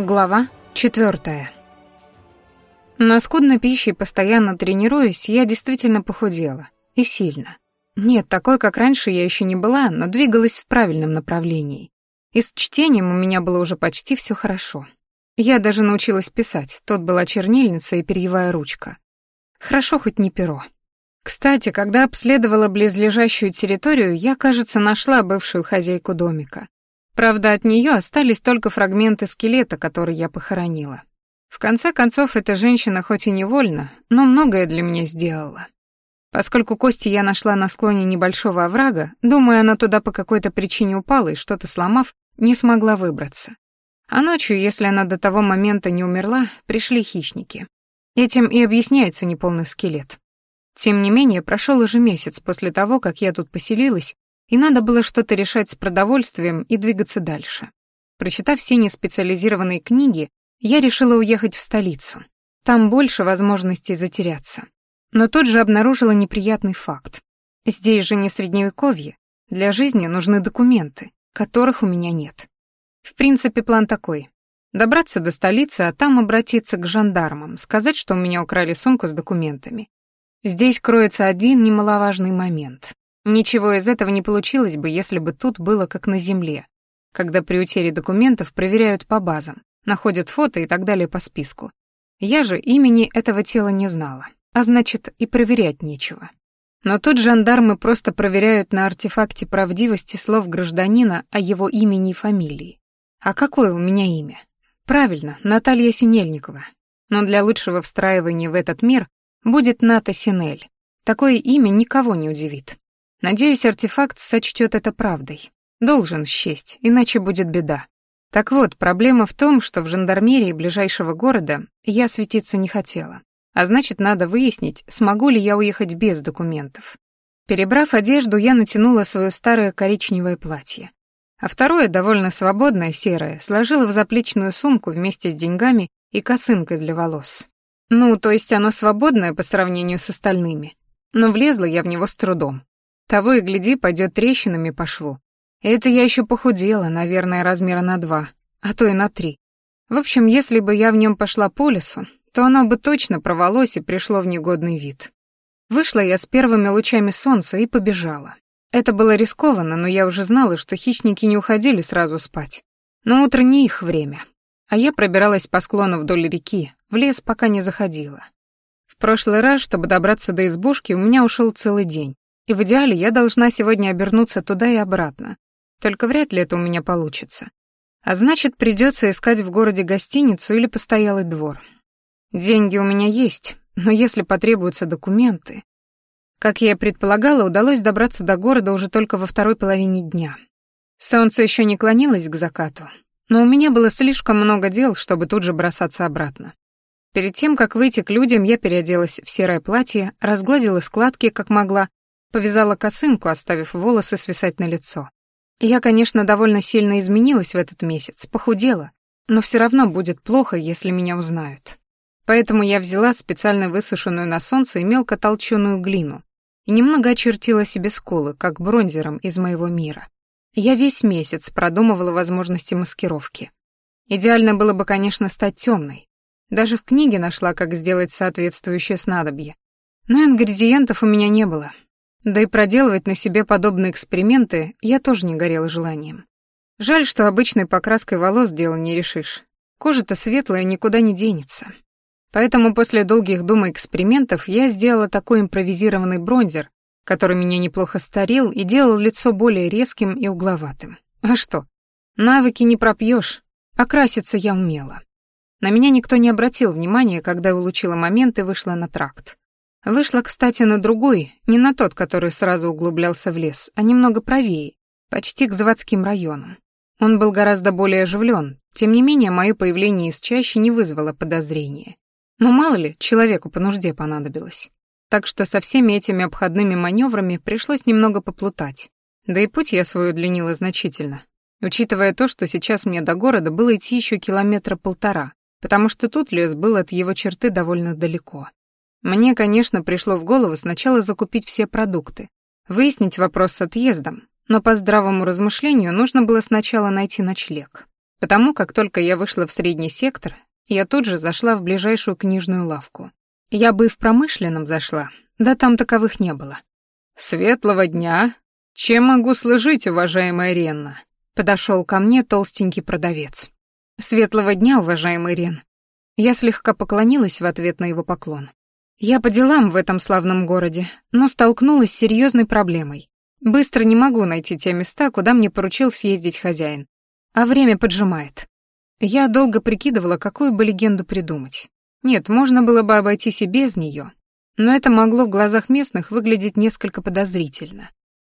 Глава четвертая. На Наскудно пищей постоянно тренируясь, я действительно похудела. И сильно. Нет, такой, как раньше, я еще не была, но двигалась в правильном направлении. И с чтением у меня было уже почти все хорошо. Я даже научилась писать, тут была чернильница и перьевая ручка. Хорошо хоть не перо. Кстати, когда обследовала близлежащую территорию, я, кажется, нашла бывшую хозяйку домика. Правда, от нее остались только фрагменты скелета, который я похоронила. В конце концов, эта женщина хоть и невольно, но многое для меня сделала. Поскольку кости я нашла на склоне небольшого оврага, думаю, она туда по какой-то причине упала и, что-то сломав, не смогла выбраться. А ночью, если она до того момента не умерла, пришли хищники. Этим и объясняется неполный скелет. Тем не менее, прошел уже месяц после того, как я тут поселилась и надо было что-то решать с продовольствием и двигаться дальше. Прочитав синие специализированные книги, я решила уехать в столицу. Там больше возможностей затеряться. Но тут же обнаружила неприятный факт. Здесь же не средневековье. Для жизни нужны документы, которых у меня нет. В принципе, план такой. Добраться до столицы, а там обратиться к жандармам, сказать, что у меня украли сумку с документами. Здесь кроется один немаловажный момент. Ничего из этого не получилось бы, если бы тут было как на земле, когда при утере документов проверяют по базам, находят фото и так далее по списку. Я же имени этого тела не знала, а значит и проверять нечего. Но тут жандармы просто проверяют на артефакте правдивости слов гражданина о его имени и фамилии. А какое у меня имя? Правильно, Наталья Синельникова. Но для лучшего встраивания в этот мир будет Ната Синель. Такое имя никого не удивит. Надеюсь, артефакт сочтет это правдой. Должен счесть, иначе будет беда. Так вот, проблема в том, что в жандармерии ближайшего города я светиться не хотела. А значит, надо выяснить, смогу ли я уехать без документов. Перебрав одежду, я натянула свое старое коричневое платье. А второе, довольно свободное, серое, сложила в заплечную сумку вместе с деньгами и косынкой для волос. Ну, то есть оно свободное по сравнению с остальными. Но влезла я в него с трудом. Того и гляди, пойдет трещинами по шву. Это я еще похудела, наверное, размера на два, а то и на три. В общем, если бы я в нем пошла по лесу, то оно бы точно провалось и пришло в негодный вид. Вышла я с первыми лучами солнца и побежала. Это было рискованно, но я уже знала, что хищники не уходили сразу спать. Но утро не их время. А я пробиралась по склону вдоль реки, в лес пока не заходила. В прошлый раз, чтобы добраться до избушки, у меня ушел целый день. И в идеале я должна сегодня обернуться туда и обратно. Только вряд ли это у меня получится. А значит, придется искать в городе гостиницу или постоялый двор. Деньги у меня есть, но если потребуются документы... Как я и предполагала, удалось добраться до города уже только во второй половине дня. Солнце еще не клонилось к закату, но у меня было слишком много дел, чтобы тут же бросаться обратно. Перед тем, как выйти к людям, я переоделась в серое платье, разгладила складки, как могла, Повязала косынку, оставив волосы свисать на лицо. Я, конечно, довольно сильно изменилась в этот месяц, похудела, но все равно будет плохо, если меня узнают. Поэтому я взяла специально высушенную на солнце и мелко толченую глину и немного очертила себе скулы, как бронзером из моего мира. Я весь месяц продумывала возможности маскировки. Идеально было бы, конечно, стать темной. Даже в книге нашла, как сделать соответствующее снадобье. Но ингредиентов у меня не было, да и проделывать на себе подобные эксперименты я тоже не горела желанием. Жаль, что обычной покраской волос дело не решишь. Кожа-то светлая, никуда не денется. Поэтому после долгих дум и экспериментов я сделала такой импровизированный бронзер, который меня неплохо старил и делал лицо более резким и угловатым. А что? Навыки не пропьешь, а краситься я умела. На меня никто не обратил внимания, когда я улучила момент и вышла на тракт. Вышла, кстати, на другой, не на тот, который сразу углублялся в лес, а немного правее, почти к заводским районам. Он был гораздо более оживлен, тем не менее мое появление из чащи не вызвало подозрения. Но мало ли, человеку по нужде понадобилось. Так что со всеми этими обходными маневрами пришлось немного поплутать. Да и путь я свой удлинила значительно, учитывая то, что сейчас мне до города было идти еще километра полтора, потому Мне, конечно, пришло в голову сначала закупить все продукты, выяснить вопрос с отъездом, но по здравому размышлению нужно было сначала найти ночлег. Потому как только я вышла в средний сектор, я тут же зашла в ближайшую книжную лавку. Я бы и в промышленном зашла, да там таковых не было. «Светлого дня! Чем могу служить, уважаемая Ренна?» Подошел ко мне толстенький продавец. «Светлого дня, уважаемый Рен!» Я слегка поклонилась в ответ на его поклон. Я по делам в этом славном городе, но столкнулась с серьезной проблемой. Быстро не могу найти те места, куда мне поручил съездить хозяин. А время поджимает. Я долго прикидывала, какую бы легенду придумать. Нет, можно было бы обойтись и без нее, но это могло в глазах местных выглядеть несколько подозрительно.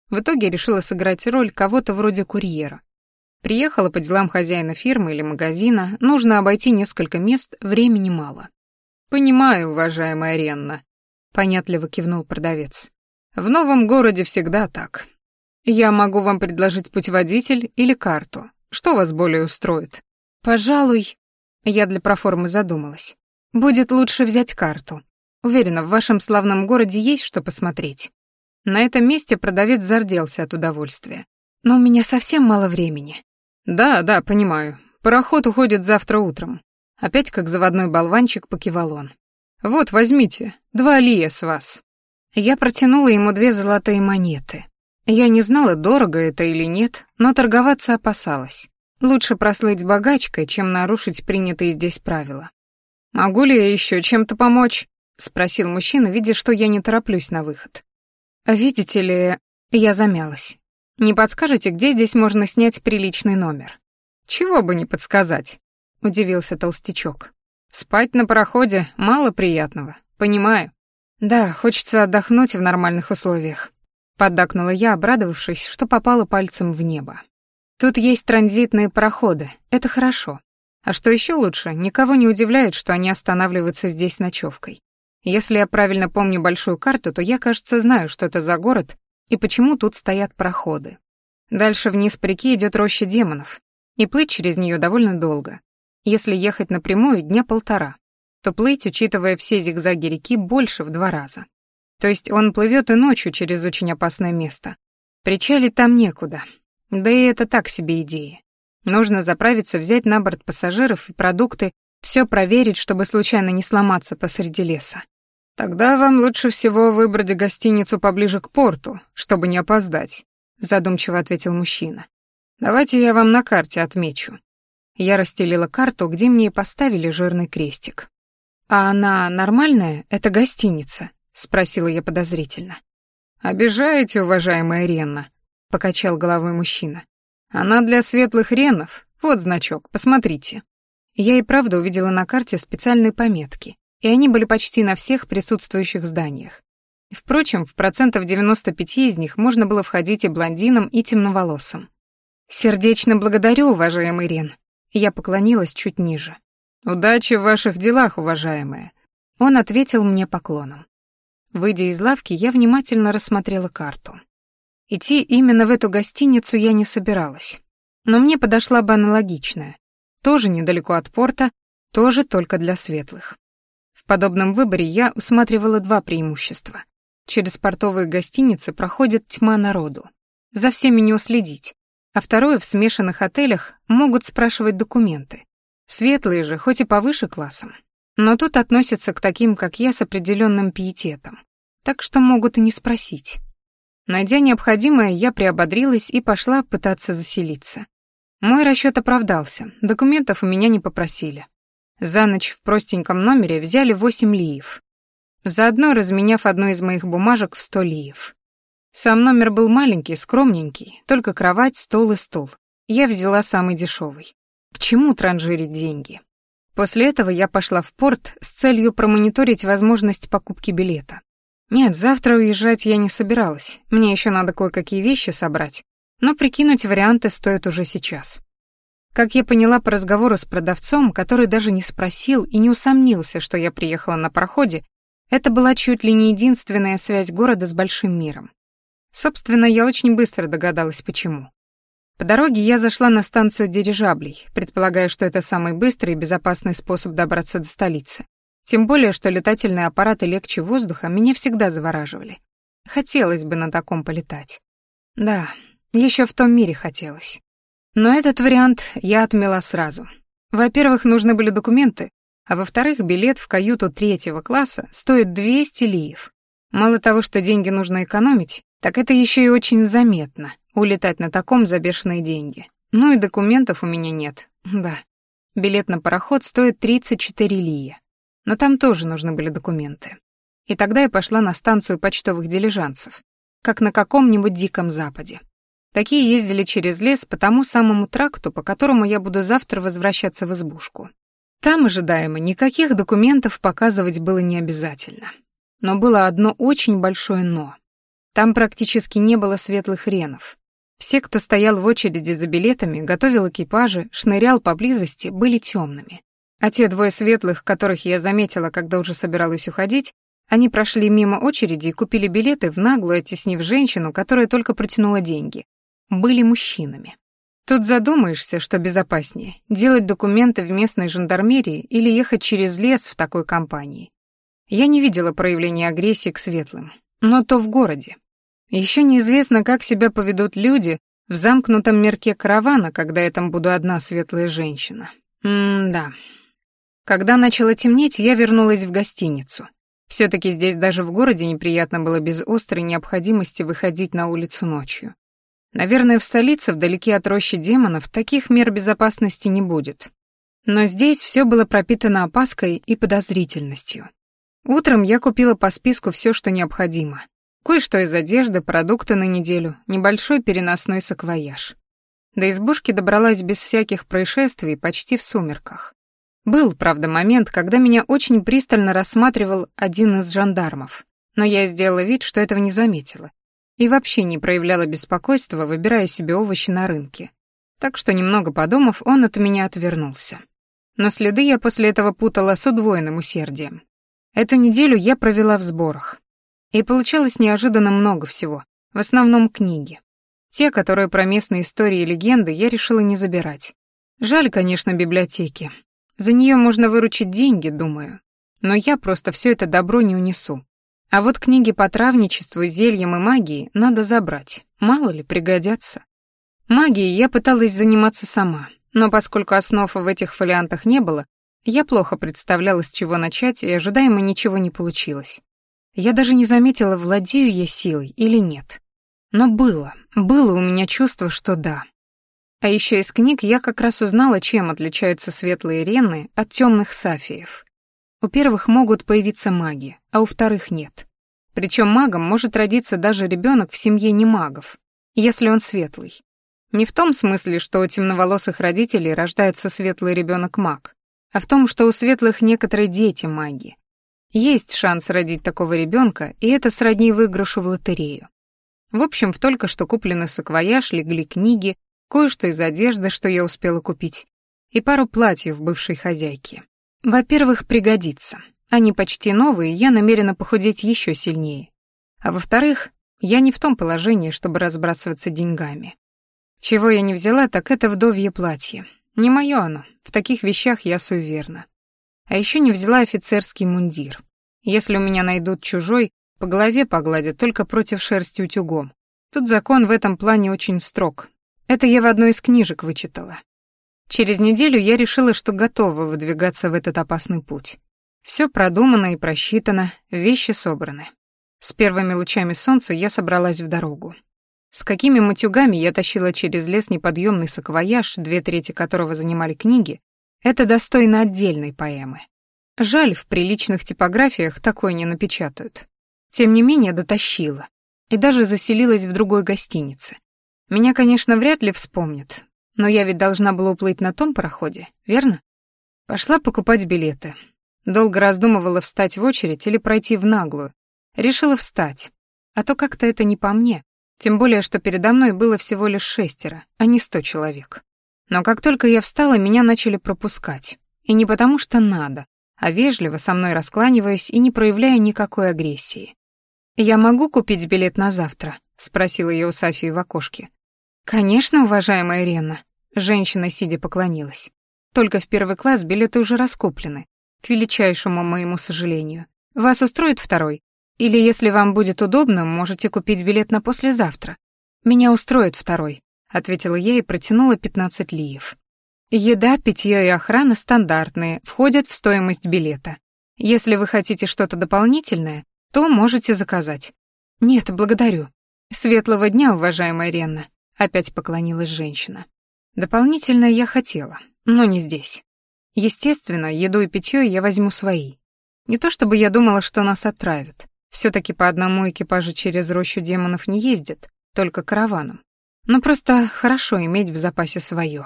В итоге решила сыграть роль кого-то вроде курьера. Приехала по делам хозяина фирмы или магазина, нужно обойти несколько мест, времени мало. «Понимаю, уважаемая Ренна», — понятливо кивнул продавец. «В новом городе всегда так. Я могу вам предложить путеводитель или карту. Что вас более устроит?» «Пожалуй...» — я для проформы задумалась. «Будет лучше взять карту. Уверена, в вашем славном городе есть что посмотреть». На этом месте продавец зарделся от удовольствия. «Но у меня совсем мало времени». «Да, да, понимаю. Пароход уходит завтра утром. Опять как заводной болванчик покивал он. «Вот, возьмите, два лия с вас». Я протянула ему две золотые монеты. Я не знала, дорого это или нет, но торговаться опасалась. Лучше прослыть богачкой, чем нарушить принятые здесь правила. «Могу ли я еще чем-то помочь?» — спросил мужчина, видя, что я не тороплюсь на выход. «Видите ли...» — я замялась. «Не подскажете, где здесь можно снять приличный номер?» «Чего бы не подсказать?» — удивился толстячок. Спать на пароходе мало приятного, понимаю. Да, хочется отдохнуть в нормальных условиях, поддакнула я, обрадовавшись, что попала пальцем в небо. Тут есть транзитные пароходы, это хорошо. А что еще лучше, никого не удивляет, что они останавливаются здесь ночевкой. Если я правильно помню большую карту, то я, кажется, знаю, что это за город и почему тут стоят проходы. Дальше вниз по реке идет роща демонов, и плыть через нее довольно долго. Если ехать напрямую дня полтора, то плыть, учитывая все зигзаги реки, больше в два раза. То есть он плывет и ночью через очень опасное место. Причали там некуда. Да и это так себе идея. Нужно заправиться, взять на борт пассажиров и продукты, все проверить, чтобы случайно не сломаться посреди леса. Тогда вам лучше всего выбрать гостиницу поближе к порту, чтобы не опоздать, задумчиво ответил мужчина. Давайте я вам на карте отмечу. Я расстелила карту, где мне и поставили жирный крестик. «А она нормальная? Это гостиница?» — спросила я подозрительно. «Обижаете, уважаемая Ренна», — покачал головой мужчина. «Она для светлых ренов. Вот значок, посмотрите». Я и правда увидела на карте специальные пометки, и они были почти на всех присутствующих зданиях. Впрочем, в процентов 95 из них можно было входить и блондинам, и темноволосым. «Сердечно благодарю, уважаемый Рен», я поклонилась чуть ниже. «Удачи в ваших делах, уважаемая!» Он ответил мне поклоном. Выйдя из лавки, я внимательно рассмотрела карту. Идти именно в эту гостиницу я не собиралась. Но мне подошла бы аналогичная. Тоже недалеко от порта, тоже только для светлых. В подобном выборе я усматривала два преимущества. Через портовые гостиницы проходит тьма народу. За всеми не уследить. А второе, в смешанных отелях могут спрашивать документы. Светлые же, хоть и повыше классом, но тут относятся к таким, как я, с определенным пиететом. Так что могут и не спросить. Найдя необходимое, я приободрилась и пошла пытаться заселиться. Мой расчет оправдался, документов у меня не попросили. За ночь в простеньком номере взяли восемь лиев, заодно разменяв одну из моих бумажек в сто лиев. Сам номер был маленький, скромненький, только кровать, стол и стул. Я взяла самый дешевый. К чему транжирить деньги? После этого я пошла в порт с целью промониторить возможность покупки билета. Нет, завтра уезжать я не собиралась, мне еще надо кое-какие вещи собрать, но прикинуть варианты стоит уже сейчас. Как я поняла по разговору с продавцом, который даже не спросил и не усомнился, что я приехала на пароходе, это была чуть ли не Собственно, я очень быстро догадалась, почему. По дороге я зашла на станцию дирижаблей, предполагая, что это самый быстрый и безопасный способ добраться до столицы. Тем более, что летательные аппараты легче воздуха меня всегда завораживали. Хотелось бы на таком полетать. Да, еще в том мире хотелось. Но этот вариант я отмела сразу. Во-первых, нужны были документы, а во-вторых, билет в каюту третьего класса стоит 200 лиев. Мало того, что деньги нужно экономить, так это еще и очень заметно. Улетать на таком за бешеные деньги. Ну и документов у меня нет. Да. Билет на пароход стоит 34 лия. Но там тоже нужны были документы. И тогда я пошла на станцию почтовых дилижансов, как на каком-нибудь диком западе. Такие ездили через лес по тому самому тракту, по которому я буду завтра возвращаться в избушку. Там, ожидаемо, никаких документов показывать было не обязательно. Но было одно очень большое «но». Там практически не было светлых ренов. Все, кто стоял в очереди за билетами, готовил экипажи, шнырял поблизости, были темными. А те двое светлых, которых я заметила, когда уже собиралась уходить, они прошли мимо очереди и купили билеты в наглую, оттеснив женщину, которая только протянула деньги. Были мужчинами. Тут задумаешься, что безопаснее, делать документы в местной жандармерии или ехать через лес в такой компании. Я не видела проявления агрессии к светлым, но то в городе. Еще неизвестно, как себя поведут люди в замкнутом мирке каравана, когда я там буду одна светлая женщина. М-да. Когда начало темнеть, я вернулась в гостиницу. все таки здесь даже в городе неприятно было без острой необходимости выходить на улицу ночью. Наверное, в столице, вдалеке от рощи демонов, таких мер безопасности не будет. Но здесь все было пропитано опаской и подозрительностью. Утром я купила по списку все, что необходимо. Кое-что из одежды, продукты на неделю, небольшой переносной саквояж. До избушки добралась без всяких происшествий почти в сумерках. Был, правда, момент, когда меня очень пристально рассматривал один из жандармов, но я сделала вид, что этого не заметила, и вообще не проявляла беспокойства, выбирая себе овощи на рынке. Так что, немного подумав, он от меня отвернулся. Но следы я после этого путала с удвоенным усердием. Эту неделю я провела в сборах, и получалось неожиданно много всего, в основном книги. Те, которые про местные истории и легенды, я решила не забирать. Жаль, конечно, библиотеки. За нее можно выручить деньги, думаю. Но я просто все это добро не унесу. А вот книги по травничеству, зельям и магии надо забрать. Мало ли, пригодятся. Магией я пыталась заниматься сама, но поскольку основ в этих фолиантах не было, я плохо представляла, с чего начать, и ожидаемо ничего не получилось. Я даже не заметила, владею я силой или нет. Но было, было у меня чувство, что да. А еще из книг я как раз узнала, чем отличаются светлые ренны от темных сафиев. У первых могут появиться маги, а у вторых нет. Причем магом может родиться даже ребенок в семье не магов, если он светлый. Не в том смысле, что у темноволосых родителей рождается светлый ребенок маг, а в том, что у светлых некоторые дети маги. Есть шанс родить такого ребенка, и это сродни выигрышу в лотерею. В общем, в только что купленный саквояж легли книги, кое-что из одежды, что я успела купить, и пару платьев бывшей хозяйки. Во-первых, пригодится. Они почти новые, я намерена похудеть еще сильнее. А во-вторых, я не в том положении, чтобы разбрасываться деньгами. Чего я не взяла, так это вдовье платье. Не мое оно, в таких вещах я суеверна. А еще не взяла офицерский мундир. Если у меня найдут чужой, по голове погладят только против шерсти утюгом. Тут закон в этом плане очень строг. Это я в одной из книжек вычитала. Через неделю я решила, что готова выдвигаться в этот опасный путь. Все продумано и просчитано, вещи собраны. С первыми лучами солнца я собралась в дорогу. С какими матюгами я тащила через лес неподъемный саквояж, две трети которого занимали книги, Это отдельной поэмы. Жаль, в приличных типографиях такое не напечатают. Тем не менее, дотащила. И даже заселилась в другой гостинице. Меня, конечно, вряд ли вспомнят, но я ведь должна была уплыть на том пароходе, верно? Пошла покупать билеты. Долго раздумывала, встать в очередь или пройти в наглую. Решила встать. А то как-то это не по мне. Тем более, что передо мной было всего лишь шестеро, а не сто человек. Но как только я встала, меня начали пропускать. И не потому что надо, а вежливо со мной раскланиваясь и не проявляя никакой агрессии. «Я могу купить билет на завтра?» — спросила я у Сафии в окошке. «Конечно, уважаемая Ренна», — женщина, сидя, поклонилась. «Только в первый класс билеты уже раскуплены, к величайшему моему сожалению. Вас устроит второй? Или, если вам будет удобно, можете купить билет на послезавтра. Меня устроит второй», ответила я и протянула 15 лиев. Еда, питье и охрана стандартные, входят в стоимость билета. Если вы хотите что-то дополнительное, то можете заказать. Нет, благодарю. Светлого дня, уважаемая Ренна, опять поклонилась женщина. Дополнительное я хотела, но не здесь. Естественно, еду и питье я возьму свои. Не то чтобы я думала, что нас отравят. все таки по одному экипажу через рощу демонов не ездят, только караваном. Но ну, просто хорошо иметь в запасе свое.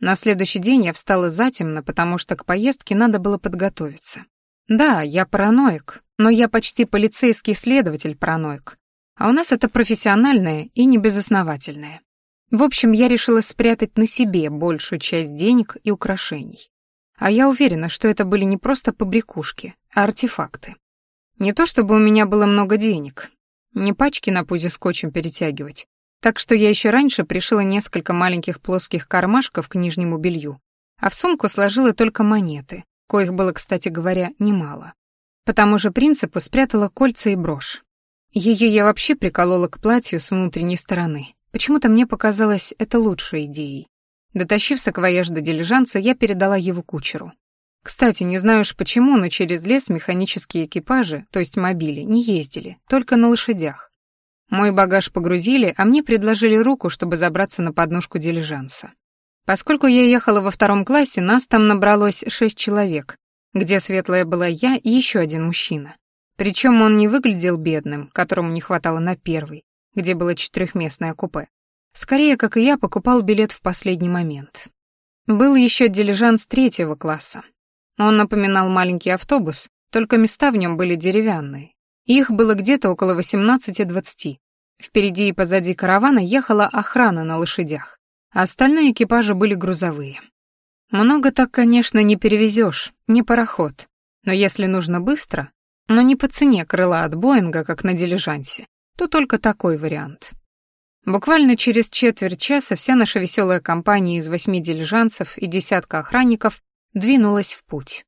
На следующий день я встала затемно, потому что к поездке надо было подготовиться. Да, я параноик, но я почти полицейский следователь-параноик. А у нас это профессиональное и небезосновательное. В общем, я решила спрятать на себе большую часть денег и украшений. А я уверена, что это были не просто побрякушки, а артефакты. Не то чтобы у меня было много денег, не пачки на пузе скотчем перетягивать, так что я еще раньше пришила несколько маленьких плоских кармашков к нижнему белью, а в сумку сложила только монеты, коих было, кстати говоря, немало. По тому же принципу спрятала кольца и брошь. Ее я вообще приколола к платью с внутренней стороны. Почему-то мне показалось это лучшей идеей. Дотащив саквояж до дилижанса, я передала его кучеру. Кстати, не знаю уж почему, но через лес механические экипажи, то есть мобили, не ездили, только на лошадях. Мой багаж погрузили, а мне предложили руку, чтобы забраться на подножку дилижанса. Поскольку я ехала во втором классе, нас там набралось шесть человек, где светлая была я и еще один мужчина. Причем он не выглядел бедным, которому не хватало на первый, где было четырехместное купе. Скорее, как и я, покупал билет в последний момент. Был еще дилижанс третьего класса. Он напоминал маленький автобус, только места в нем были деревянные. Их было где-то около 18 двадцати Впереди и позади каравана ехала охрана на лошадях, а остальные экипажи были грузовые. Много так, конечно, не перевезешь, не пароход. Но если нужно быстро, но не по цене крыла от Боинга, как на дилижансе, то только такой вариант. Буквально через четверть часа вся наша веселая компания из восьми дилижансов и десятка охранников двинулась в путь.